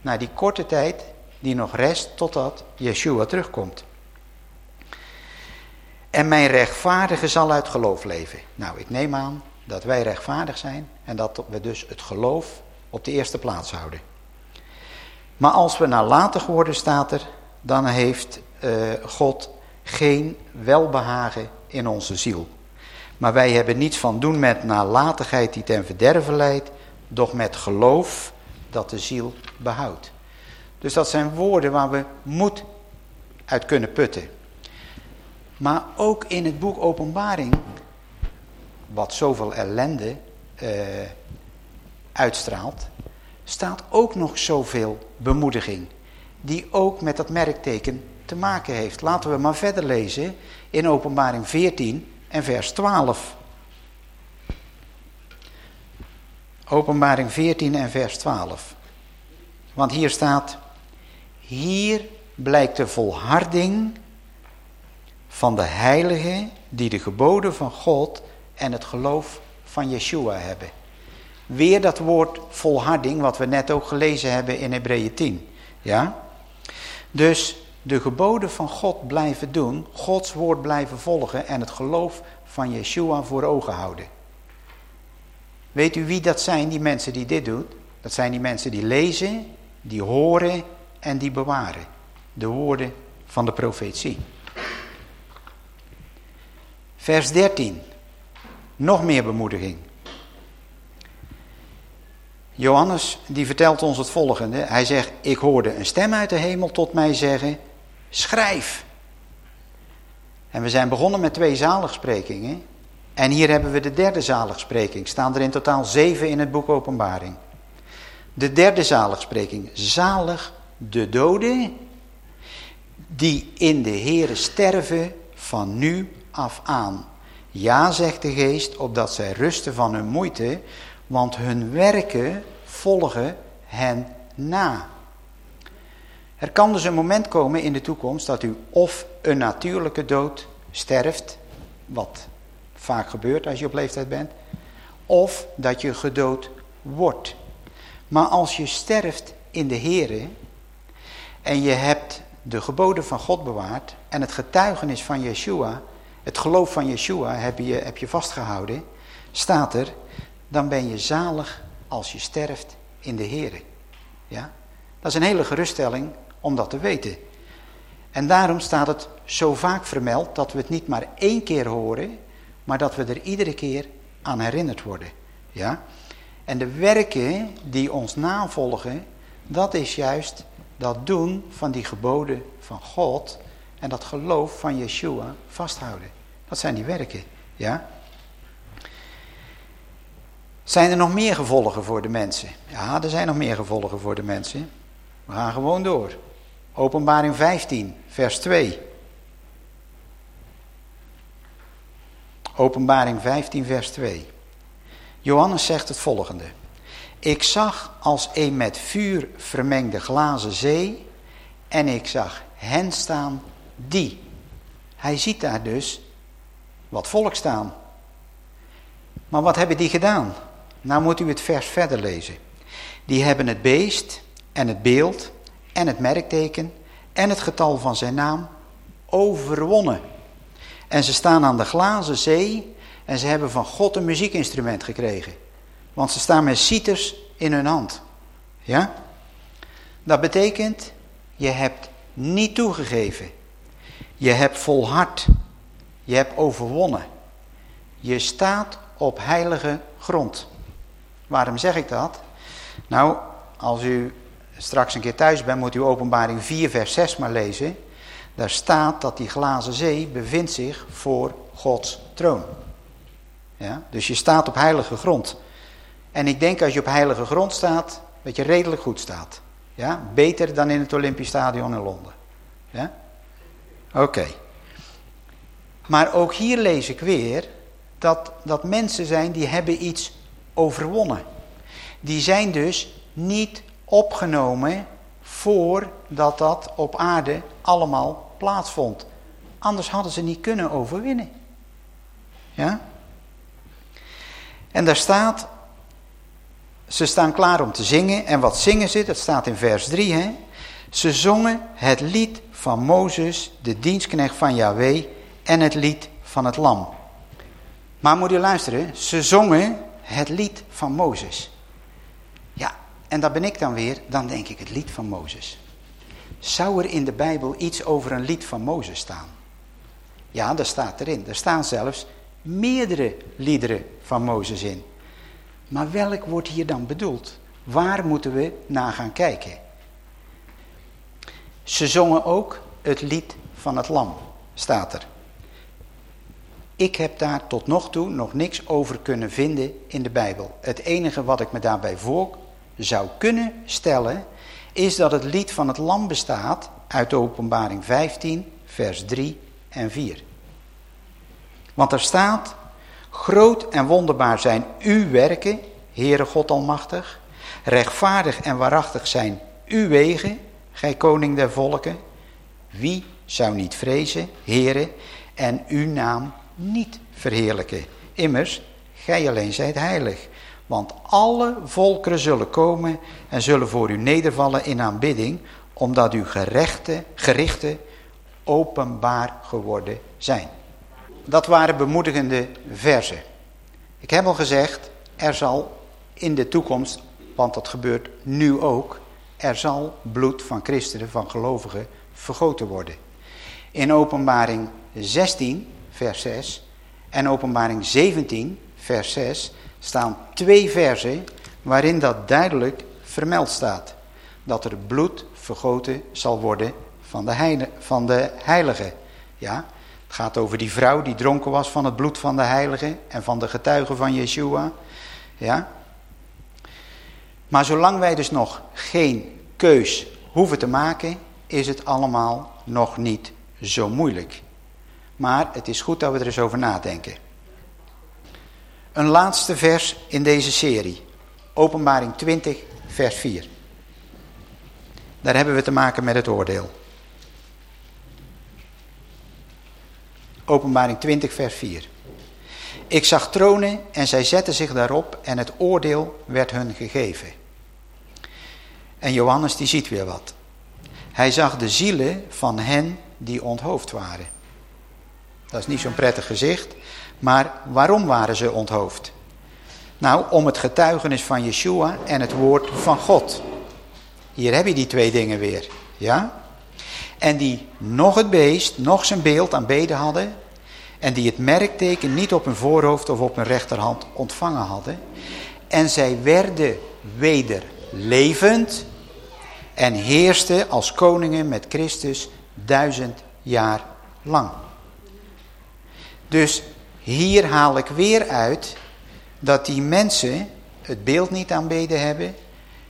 Naar die korte tijd die nog rest totdat Yeshua terugkomt. En mijn rechtvaardige zal uit geloof leven. Nou, ik neem aan dat wij rechtvaardig zijn en dat we dus het geloof op de eerste plaats houden. Maar als we nalatig worden, staat er, dan heeft uh, God geen welbehagen in onze ziel. Maar wij hebben niets van doen met nalatigheid die ten verderven leidt, doch met geloof dat de ziel behoudt. Dus dat zijn woorden waar we moed uit kunnen putten. Maar ook in het boek Openbaring, wat zoveel ellende uh, uitstraalt, staat ook nog zoveel bemoediging. Die ook met dat merkteken te maken heeft. Laten we maar verder lezen in openbaring 14 en vers 12. Openbaring 14 en vers 12. Want hier staat, hier blijkt de volharding van de heiligen die de geboden van God en het geloof van Yeshua hebben. Weer dat woord volharding wat we net ook gelezen hebben in Hebreeën 10. Ja? Dus de geboden van God blijven doen, Gods woord blijven volgen en het geloof van Yeshua voor ogen houden. Weet u wie dat zijn, die mensen die dit doen? Dat zijn die mensen die lezen, die horen en die bewaren. De woorden van de profetie. Vers 13. Nog meer bemoediging. Johannes die vertelt ons het volgende. Hij zegt, ik hoorde een stem uit de hemel tot mij zeggen, schrijf. En we zijn begonnen met twee zaligsprekingen. En hier hebben we de derde zaligspreking. Staan er in totaal zeven in het boek Openbaring. De derde zaligspreking. Zalig de doden die in de Heere sterven van nu af aan. Ja, zegt de geest, opdat zij rusten van hun moeite, want hun werken volgen hen na. Er kan dus een moment komen in de toekomst dat u of een natuurlijke dood sterft, wat vaak gebeurt als je op leeftijd bent, of dat je gedood wordt. Maar als je sterft in de Here en je hebt de geboden van God bewaard en het getuigenis van Yeshua, het geloof van Yeshua heb je, heb je vastgehouden, staat er, dan ben je zalig als je sterft in de Here. Ja? Dat is een hele geruststelling om dat te weten. En daarom staat het zo vaak vermeld dat we het niet maar één keer horen, maar dat we er iedere keer aan herinnerd worden. Ja? En de werken die ons navolgen, dat is juist dat doen van die geboden van God en dat geloof van Yeshua vasthouden. Dat zijn die werken. Ja? Zijn er nog meer gevolgen voor de mensen? Ja, er zijn nog meer gevolgen voor de mensen. We gaan gewoon door. Openbaring 15, vers 2. Openbaring 15, vers 2. Johannes zegt het volgende. Ik zag als een met vuur vermengde glazen zee en ik zag hen staan die. Hij ziet daar dus wat volk staan. Maar wat hebben die gedaan? Nou moet u het vers verder lezen. Die hebben het beest en het beeld en het merkteken en het getal van zijn naam overwonnen. En ze staan aan de glazen zee en ze hebben van God een muziekinstrument gekregen. Want ze staan met citers in hun hand. Ja? Dat betekent, je hebt niet toegegeven. Je hebt volhard. Je hebt overwonnen. Je staat op heilige grond. Waarom zeg ik dat? Nou, als u straks een keer thuis bent, moet u openbaring 4 vers 6 maar lezen. Daar staat dat die glazen zee bevindt zich voor Gods troon. Ja? Dus je staat op heilige grond. En ik denk als je op heilige grond staat, dat je redelijk goed staat. Ja? Beter dan in het Olympisch Stadion in Londen. Ja? Oké. Maar ook hier lees ik weer dat, dat mensen zijn die hebben iets overwonnen. Die zijn dus niet opgenomen voordat dat op aarde allemaal plaatsvond. Anders hadden ze niet kunnen overwinnen. Ja? En daar staat, ze staan klaar om te zingen. En wat zingen ze? Dat staat in vers 3. Hè? Ze zongen het lied van Mozes, de dienstknecht van Yahweh, en het lied van het lam. Maar moet je luisteren, ze zongen het lied van Mozes. Ja, en daar ben ik dan weer, dan denk ik het lied van Mozes. Zou er in de Bijbel iets over een lied van Mozes staan? Ja, daar staat erin. Er staan zelfs meerdere liederen van Mozes in. Maar welk wordt hier dan bedoeld? Waar moeten we naar gaan kijken? Ze zongen ook het lied van het lam, staat er. Ik heb daar tot nog toe nog niks over kunnen vinden in de Bijbel. Het enige wat ik me daarbij voor zou kunnen stellen... is dat het lied van het lam bestaat uit de openbaring 15, vers 3 en 4. Want er staat... Groot en wonderbaar zijn uw werken, Heere God Almachtig. Rechtvaardig en waarachtig zijn uw wegen, gij koning der volken. Wie zou niet vrezen, Heere, en uw naam niet verheerlijken. Immers, gij alleen zijt heilig. Want alle volkeren zullen komen en zullen voor u nedervallen in aanbidding, omdat uw gerechte, gerichten openbaar geworden zijn. Dat waren bemoedigende versen. Ik heb al gezegd, er zal in de toekomst, want dat gebeurt nu ook, er zal bloed van christenen, van gelovigen, vergoten worden. In openbaring 16 vers 6 en openbaring 17, vers 6, staan twee versen waarin dat duidelijk vermeld staat. Dat er bloed vergoten zal worden van de, heilige, van de. Ja, het gaat over die vrouw die dronken was van het bloed van de heilige en van de getuigen van Yeshua. Ja. Maar zolang wij dus nog geen keus hoeven te maken, is het allemaal nog niet zo moeilijk. Maar het is goed dat we er eens over nadenken. Een laatste vers in deze serie. Openbaring 20, vers 4. Daar hebben we te maken met het oordeel. Openbaring 20, vers 4. Ik zag tronen en zij zetten zich daarop en het oordeel werd hun gegeven. En Johannes die ziet weer wat. Hij zag de zielen van hen die onthoofd waren. Dat is niet zo'n prettig gezicht. Maar waarom waren ze onthoofd? Nou, om het getuigenis van Yeshua en het woord van God. Hier heb je die twee dingen weer. Ja? En die nog het beest, nog zijn beeld aanbeden hadden. En die het merkteken niet op hun voorhoofd of op hun rechterhand ontvangen hadden. En zij werden weder levend en heersten als koningen met Christus duizend jaar lang. Dus hier haal ik weer uit dat die mensen het beeld niet aanbeden hebben,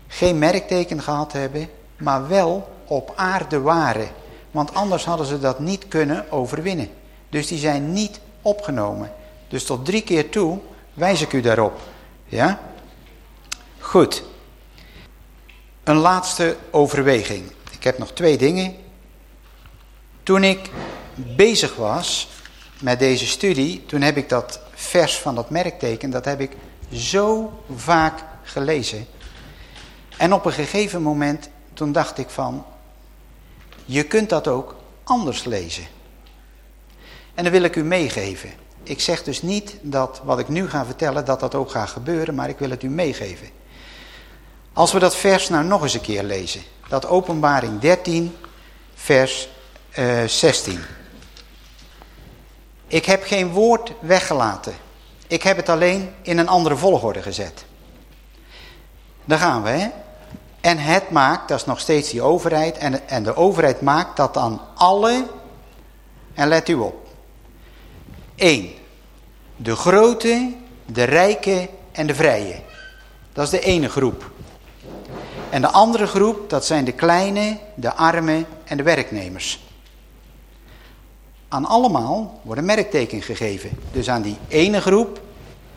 geen merkteken gehad hebben, maar wel op aarde waren. Want anders hadden ze dat niet kunnen overwinnen. Dus die zijn niet opgenomen. Dus tot drie keer toe wijs ik u daarop. Ja? Goed. Een laatste overweging. Ik heb nog twee dingen. Toen ik bezig was met deze studie, toen heb ik dat vers van dat merkteken, dat heb ik zo vaak gelezen. En op een gegeven moment, toen dacht ik van, je kunt dat ook anders lezen. En dan wil ik u meegeven. Ik zeg dus niet dat wat ik nu ga vertellen, dat dat ook gaat gebeuren, maar ik wil het u meegeven. Als we dat vers nou nog eens een keer lezen. Dat openbaring 13, vers uh, eh, 16. Ik heb geen woord weggelaten. Ik heb het alleen in een andere volgorde gezet. Daar gaan we, hè. En het maakt, dat is nog steeds die overheid, en, en de overheid maakt dat dan alle En let u op. 1. De grote, de rijke en de vrije. Dat is de ene groep. En de andere groep, dat zijn de kleine, de armen en de werknemers. Aan allemaal wordt een merkteken gegeven. Dus aan die ene groep,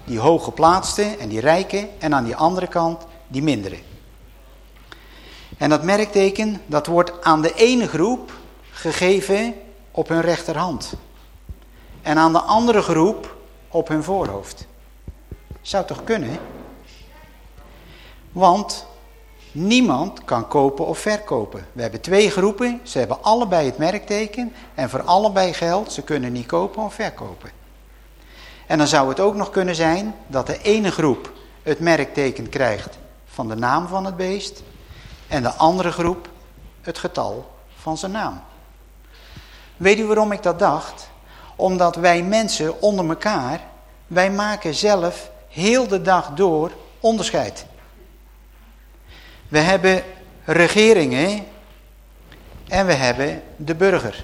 die hooggeplaatste en die rijke, en aan die andere kant die mindere. En dat merkteken, dat wordt aan de ene groep gegeven op hun rechterhand. En aan de andere groep op hun voorhoofd. Zou toch kunnen? Want niemand kan kopen of verkopen. We hebben twee groepen, ze hebben allebei het merkteken en voor allebei geldt, ze kunnen niet kopen of verkopen. En dan zou het ook nog kunnen zijn dat de ene groep het merkteken krijgt van de naam van het beest en de andere groep het getal van zijn naam. Weet u waarom ik dat dacht? Omdat wij mensen onder elkaar, wij maken zelf heel de dag door onderscheid. We hebben regeringen en we hebben de burger.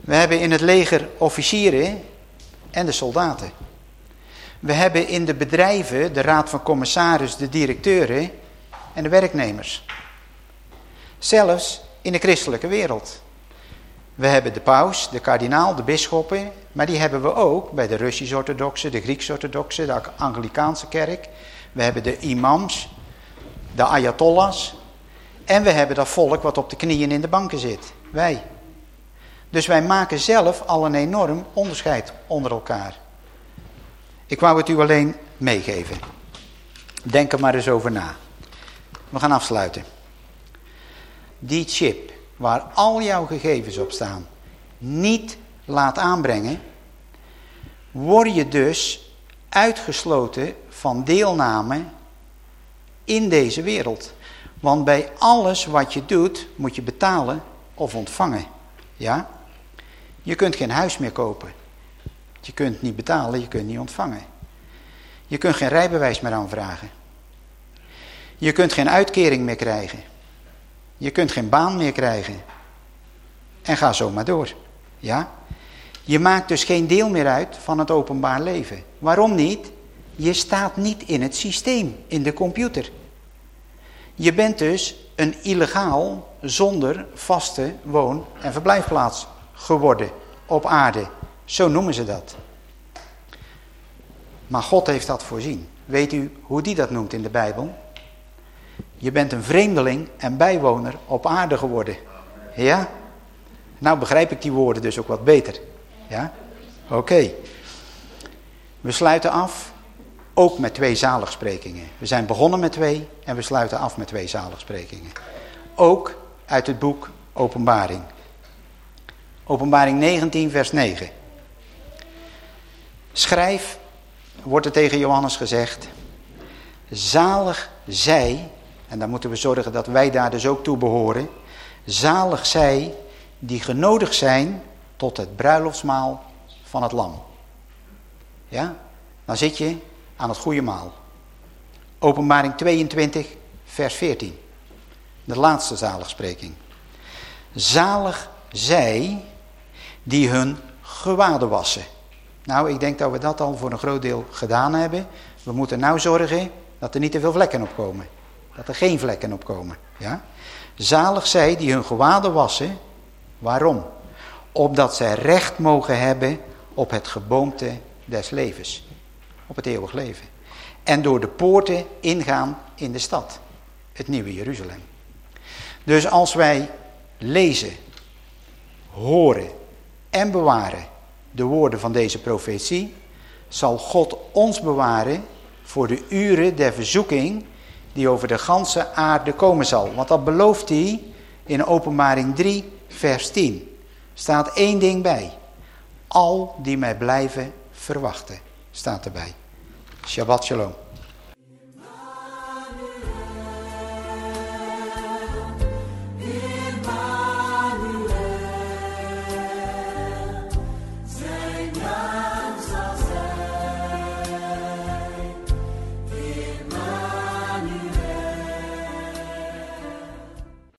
We hebben in het leger officieren en de soldaten. We hebben in de bedrijven de raad van commissaris, de directeuren en de werknemers. Zelfs in de christelijke wereld. We hebben de paus, de kardinaal, de bisschoppen, maar die hebben we ook bij de Russisch-orthodoxe, de Grieks-orthodoxe, de Anglikaanse kerk. We hebben de imams, de ayatollahs en we hebben dat volk wat op de knieën in de banken zit. Wij. Dus wij maken zelf al een enorm onderscheid onder elkaar. Ik wou het u alleen meegeven. Denk er maar eens over na. We gaan afsluiten. Die chip waar al jouw gegevens op staan niet laat aanbrengen, word je dus uitgesloten van deelname in deze wereld. Want bij alles wat je doet, moet je betalen of ontvangen. Ja? Je kunt geen huis meer kopen. Je kunt niet betalen, je kunt niet ontvangen. Je kunt geen rijbewijs meer aanvragen. Je kunt geen uitkering meer krijgen. Je kunt geen baan meer krijgen. En ga zo maar door. Ja? Je maakt dus geen deel meer uit van het openbaar leven. Waarom niet? Je staat niet in het systeem, in de computer. Je bent dus een illegaal zonder vaste woon- en verblijfplaats geworden op aarde. Zo noemen ze dat. Maar God heeft dat voorzien. Weet u hoe die dat noemt in de Bijbel? Je bent een vreemdeling en bijwoner op aarde geworden. Ja? Nou begrijp ik die woorden dus ook wat beter. Ja? Oké. We sluiten af, ook met twee zaligsprekingen. We zijn begonnen met twee en we sluiten af met twee zaligsprekingen. Ook uit het boek Openbaring. Openbaring 19 vers 9. Schrijf, wordt er tegen Johannes gezegd, zalig zij en dan moeten we zorgen dat wij daar dus ook toe behoren. Zalig zij die genodigd zijn tot het bruiloftsmaal van het lam. Ja, dan zit je aan het goede maal. Openbaring 22, vers 14. De laatste zaligspreking. Zalig zij die hun gewaden wassen. Nou, ik denk dat we dat al voor een groot deel gedaan hebben. We moeten nou zorgen dat er niet te veel vlekken op komen. Dat er geen vlekken op komen. Ja? Zalig zij die hun gewaden wassen. Waarom? Opdat zij recht mogen hebben op het geboomte des levens. Op het eeuwig leven. En door de poorten ingaan in de stad. Het nieuwe Jeruzalem. Dus als wij lezen, horen en bewaren de woorden van deze profetie, zal God ons bewaren voor de uren der verzoeking die over de ganse aarde komen zal. Want dat belooft hij in openbaring 3 vers 10. Staat één ding bij. Al die mij blijven verwachten. Staat erbij. Shabbat shalom.